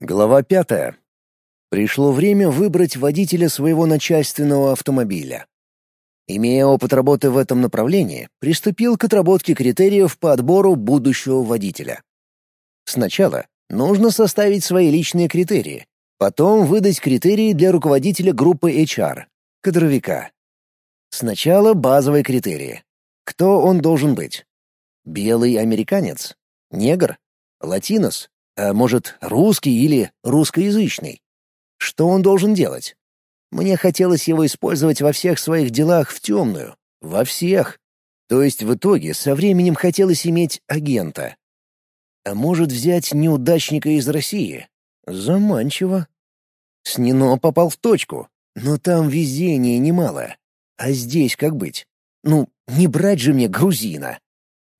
Глава пятая. Пришло время выбрать водителя своего начальственного автомобиля. Имея опыт работы в этом направлении, приступил к отработке критериев по отбору будущего водителя. Сначала нужно составить свои личные критерии, потом выдать критерии для руководителя группы HR, кадровика. Сначала базовые критерии. Кто он должен быть? Белый американец? Негр? Латинос? А может, русский или русскоязычный? Что он должен делать? Мне хотелось его использовать во всех своих делах в темную. Во всех. То есть в итоге со временем хотелось иметь агента. А может взять неудачника из России? Заманчиво. Снино попал в точку, но там везения немало. А здесь как быть? Ну, не брать же мне грузина.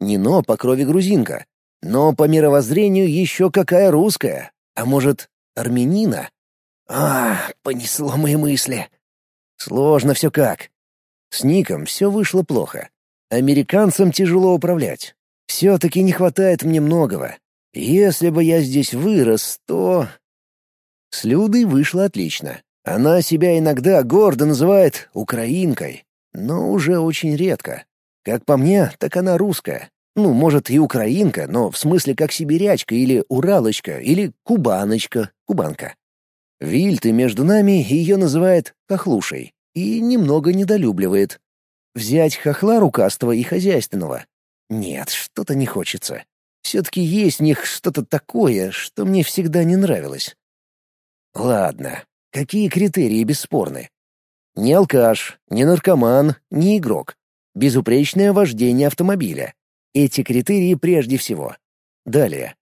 Нино по крови грузинка, но по мировоззрению еще какая русская, а может, армянина? А, понесло мои мысли. Сложно все как. С Ником все вышло плохо. Американцам тяжело управлять. Все-таки не хватает мне многого. Если бы я здесь вырос, то... С Людой вышло отлично. Она себя иногда гордо называет «украинкой», но уже очень редко. Как по мне, так она русская. Ну, может, и украинка, но в смысле как сибирячка или уралочка или кубаночка, кубанка. Вильты между нами ее называет хохлушей и немного недолюбливает. Взять хохла рукастого и хозяйственного? Нет, что-то не хочется. Все-таки есть в них что-то такое, что мне всегда не нравилось. Ладно, какие критерии бесспорны? Не алкаш, не наркоман, не игрок. Безупречное вождение автомобиля, эти критерии прежде всего. Далее.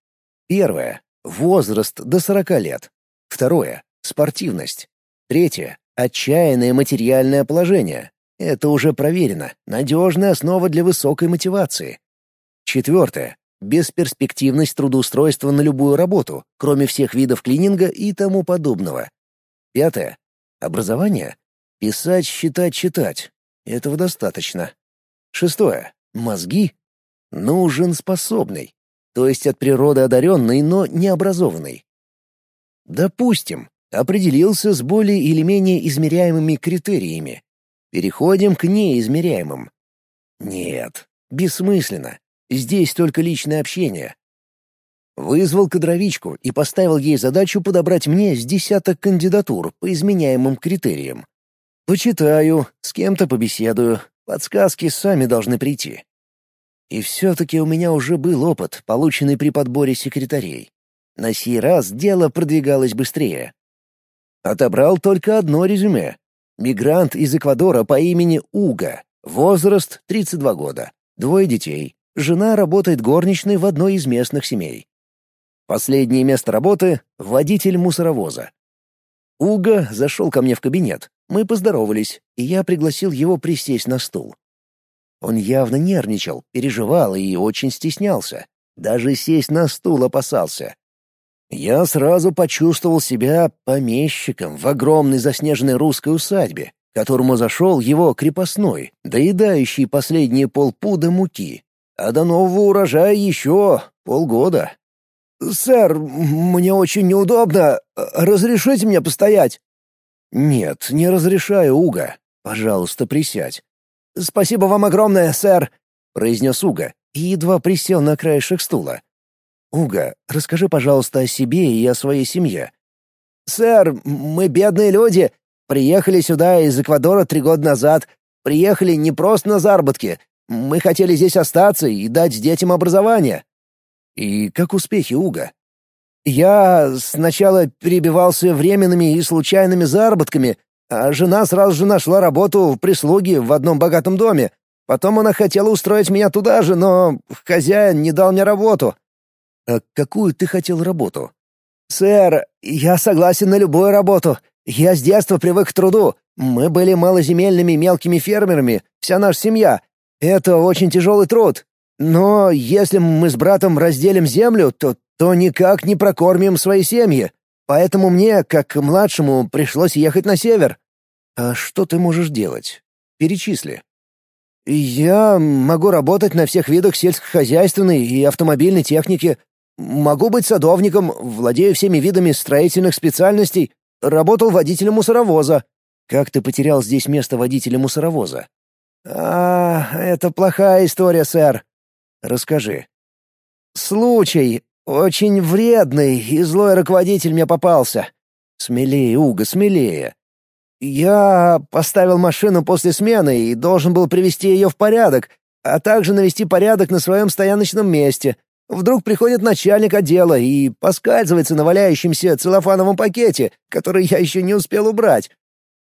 Первое. Возраст до 40 лет. Второе. Спортивность. Третье. Отчаянное материальное положение. Это уже проверено. Надежная основа для высокой мотивации. Четвертое. Бесперспективность трудоустройства на любую работу, кроме всех видов клининга и тому подобного. Пятое. Образование. Писать, считать, читать. Этого достаточно. Шестое. Мозги Нужен способный, то есть от природы одаренный, но необразованный. Допустим, определился с более или менее измеряемыми критериями. Переходим к неизмеряемым. Нет, бессмысленно. Здесь только личное общение. Вызвал кадровичку и поставил ей задачу подобрать мне с десяток кандидатур по изменяемым критериям. Почитаю, с кем-то побеседую, подсказки сами должны прийти. И все-таки у меня уже был опыт, полученный при подборе секретарей. На сей раз дело продвигалось быстрее. Отобрал только одно резюме. Мигрант из Эквадора по имени Уга. Возраст 32 года. Двое детей. Жена работает горничной в одной из местных семей. Последнее место работы — водитель мусоровоза. Уга зашел ко мне в кабинет. Мы поздоровались, и я пригласил его присесть на стул. Он явно нервничал, переживал и очень стеснялся. Даже сесть на стул опасался. Я сразу почувствовал себя помещиком в огромной заснеженной русской усадьбе, которому зашел его крепостной, доедающий последние полпуда муки. А до нового урожая еще полгода. «Сэр, мне очень неудобно. Разрешите мне постоять?» «Нет, не разрешаю, Уга. Пожалуйста, присядь. «Спасибо вам огромное, сэр», — произнес Уга и едва присел на краешек стула. «Уга, расскажи, пожалуйста, о себе и о своей семье». «Сэр, мы бедные люди. Приехали сюда из Эквадора три года назад. Приехали не просто на заработки. Мы хотели здесь остаться и дать детям образование». «И как успехи, Уга?» «Я сначала перебивался временными и случайными заработками, а жена сразу же нашла работу в прислуге в одном богатом доме. Потом она хотела устроить меня туда же, но хозяин не дал мне работу». «А какую ты хотел работу?» «Сэр, я согласен на любую работу. Я с детства привык к труду. Мы были малоземельными мелкими фермерами, вся наша семья. Это очень тяжелый труд. Но если мы с братом разделим землю, то, то никак не прокормим свои семьи. Поэтому мне, как младшему, пришлось ехать на север. А что ты можешь делать? Перечисли. Я могу работать на всех видах сельскохозяйственной и автомобильной техники. Могу быть садовником, владею всеми видами строительных специальностей, работал водителем мусоровоза. Как ты потерял здесь место водителя мусоровоза? А, это плохая история, сэр. Расскажи. Случай. Очень вредный и злой руководитель мне попался. Смелее, Уга, смелее. Я поставил машину после смены и должен был привести ее в порядок, а также навести порядок на своем стояночном месте. Вдруг приходит начальник отдела и поскальзывается на валяющемся целлофановом пакете, который я еще не успел убрать.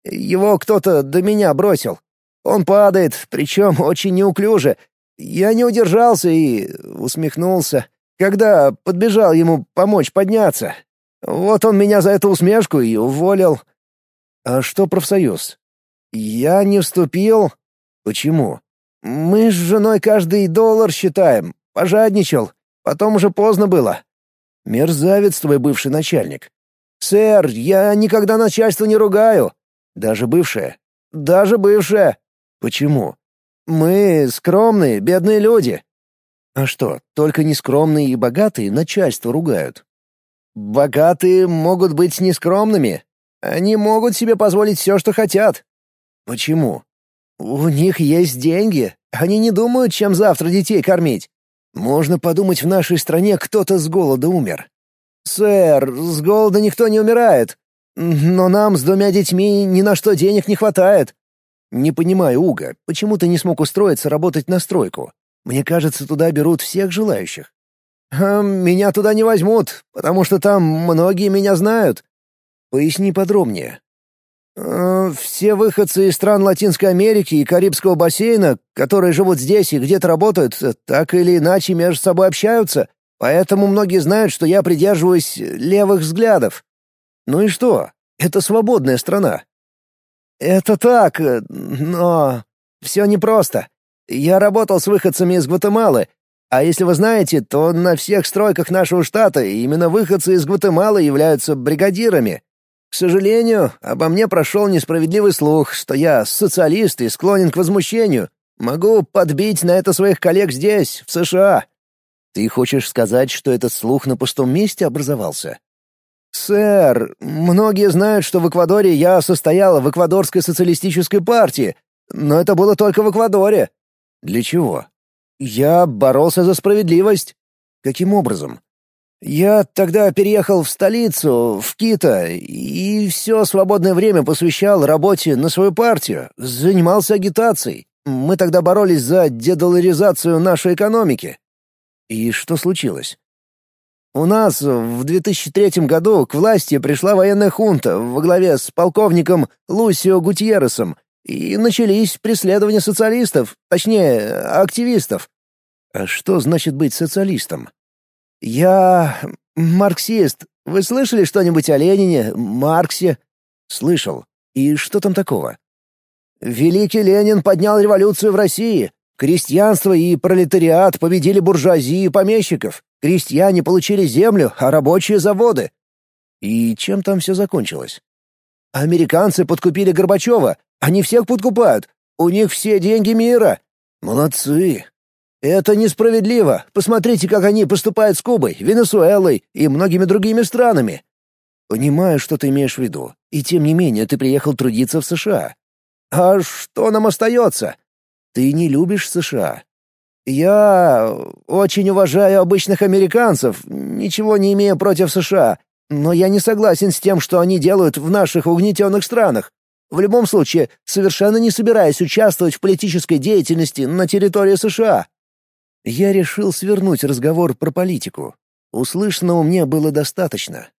Его кто-то до меня бросил. Он падает, причем очень неуклюже. Я не удержался и усмехнулся, когда подбежал ему помочь подняться. Вот он меня за эту усмешку и уволил. А что профсоюз? Я не вступил. Почему? Мы с женой каждый доллар считаем. Пожадничал. Потом уже поздно было. Мерзавец твой бывший начальник. Сэр, я никогда начальство не ругаю. Даже бывшее? Даже бывшее. Почему? Мы скромные, бедные люди. А что, только нескромные и богатые начальство ругают? Богатые могут быть нескромными. Они могут себе позволить все, что хотят. Почему? У них есть деньги. Они не думают, чем завтра детей кормить. Можно подумать, в нашей стране кто-то с голода умер. Сэр, с голода никто не умирает. Но нам с двумя детьми ни на что денег не хватает. Не понимаю, Уга, почему ты не смог устроиться работать на стройку? Мне кажется, туда берут всех желающих. А меня туда не возьмут, потому что там многие меня знают. Поясни подробнее. Э, все выходцы из стран Латинской Америки и Карибского бассейна, которые живут здесь и где-то работают, так или иначе между собой общаются, поэтому многие знают, что я придерживаюсь левых взглядов. Ну и что? Это свободная страна. Это так, но все непросто. Я работал с выходцами из Гватемалы, а если вы знаете, то на всех стройках нашего штата именно выходцы из Гватемалы являются бригадирами. К сожалению, обо мне прошел несправедливый слух, что я социалист и склонен к возмущению. Могу подбить на это своих коллег здесь, в США. Ты хочешь сказать, что этот слух на пустом месте образовался? Сэр, многие знают, что в Эквадоре я состоял в Эквадорской социалистической партии, но это было только в Эквадоре. Для чего? Я боролся за справедливость. Каким образом? Я тогда переехал в столицу, в Кито, и все свободное время посвящал работе на свою партию, занимался агитацией. Мы тогда боролись за дедоларизацию нашей экономики. И что случилось? У нас в 2003 году к власти пришла военная хунта во главе с полковником Лусио Гутьерресом, и начались преследования социалистов, точнее, активистов. А что значит быть социалистом? «Я... марксист. Вы слышали что-нибудь о Ленине, Марксе?» «Слышал. И что там такого?» «Великий Ленин поднял революцию в России. Крестьянство и пролетариат победили буржуазии и помещиков. Крестьяне получили землю, а рабочие — заводы». «И чем там все закончилось?» «Американцы подкупили Горбачева. Они всех подкупают. У них все деньги мира». «Молодцы. Это несправедливо. Посмотрите, как они поступают с Кубой, Венесуэлой и многими другими странами. Понимаю, что ты имеешь в виду. И тем не менее, ты приехал трудиться в США. А что нам остается? Ты не любишь США. Я очень уважаю обычных американцев, ничего не имея против США, но я не согласен с тем, что они делают в наших угнетенных странах. В любом случае, совершенно не собираюсь участвовать в политической деятельности на территории США. Я решил свернуть разговор про политику. Услышанного мне было достаточно.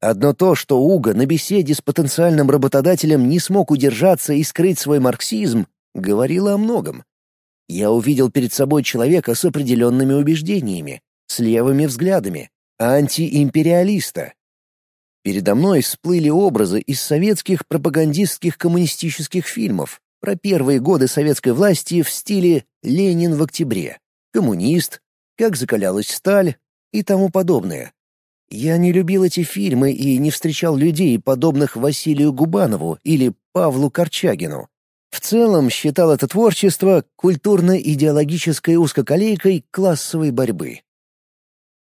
Одно то, что Уга на беседе с потенциальным работодателем не смог удержаться и скрыть свой марксизм, говорило о многом. Я увидел перед собой человека с определенными убеждениями, с левыми взглядами, антиимпериалиста. Передо мной всплыли образы из советских пропагандистских коммунистических фильмов про первые годы советской власти в стиле «Ленин в октябре» коммунист, как закалялась сталь и тому подобное. Я не любил эти фильмы и не встречал людей, подобных Василию Губанову или Павлу Корчагину. В целом считал это творчество культурно-идеологической узкоколейкой классовой борьбы.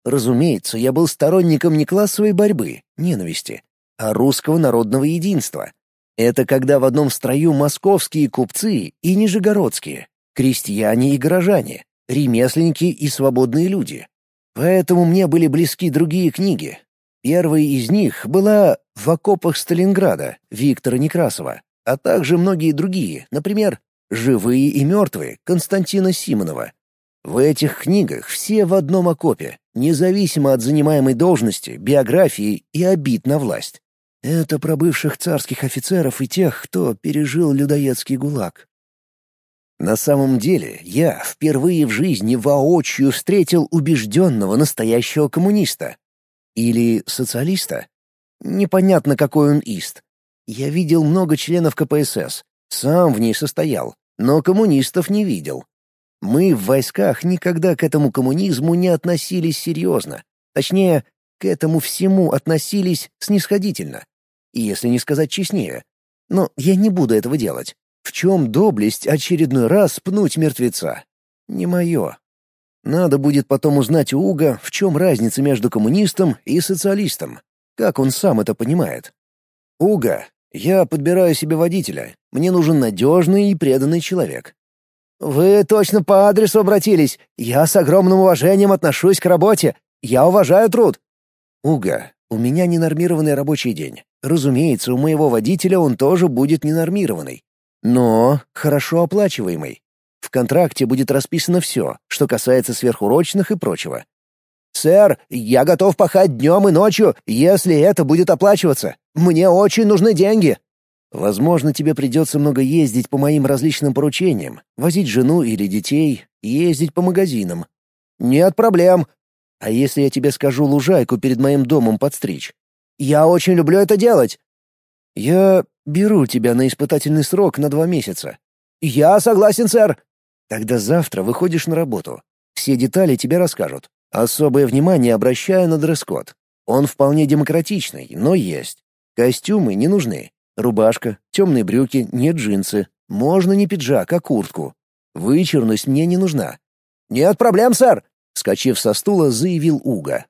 Разумеется, я был сторонником не классовой борьбы, ненависти, а русского народного единства. Это когда в одном строю московские купцы и нижегородские, крестьяне и горожане, ремесленники и свободные люди. Поэтому мне были близки другие книги. Первой из них была «В окопах Сталинграда» Виктора Некрасова, а также многие другие, например, «Живые и мертвые» Константина Симонова. В этих книгах все в одном окопе, независимо от занимаемой должности, биографии и обид на власть. Это про бывших царских офицеров и тех, кто пережил людоедский гулаг. На самом деле, я впервые в жизни воочию встретил убежденного настоящего коммуниста. Или социалиста. Непонятно, какой он ист. Я видел много членов КПСС, сам в ней состоял, но коммунистов не видел. Мы в войсках никогда к этому коммунизму не относились серьезно. Точнее, к этому всему относились снисходительно. Если не сказать честнее. Но я не буду этого делать. В чем доблесть очередной раз пнуть мертвеца? Не мое. Надо будет потом узнать у Уга, в чем разница между коммунистом и социалистом. Как он сам это понимает. Уга, я подбираю себе водителя. Мне нужен надежный и преданный человек. «Вы точно по адресу обратились. Я с огромным уважением отношусь к работе. Я уважаю труд». «Уга, у меня ненормированный рабочий день. Разумеется, у моего водителя он тоже будет ненормированный. Но хорошо оплачиваемый. В контракте будет расписано все, что касается сверхурочных и прочего. «Сэр, я готов пахать днем и ночью, если это будет оплачиваться. Мне очень нужны деньги». Возможно, тебе придется много ездить по моим различным поручениям, возить жену или детей, ездить по магазинам. Нет проблем. А если я тебе скажу лужайку перед моим домом подстричь? Я очень люблю это делать. Я беру тебя на испытательный срок на два месяца. Я согласен, сэр. Тогда завтра выходишь на работу. Все детали тебе расскажут. Особое внимание обращаю на дресс-код. Он вполне демократичный, но есть. Костюмы не нужны. Рубашка, темные брюки, не джинсы. Можно не пиджак, а куртку. Вычурность мне не нужна. «Нет проблем, сэр!» — скачив со стула, заявил Уга.